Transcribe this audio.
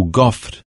o gofre.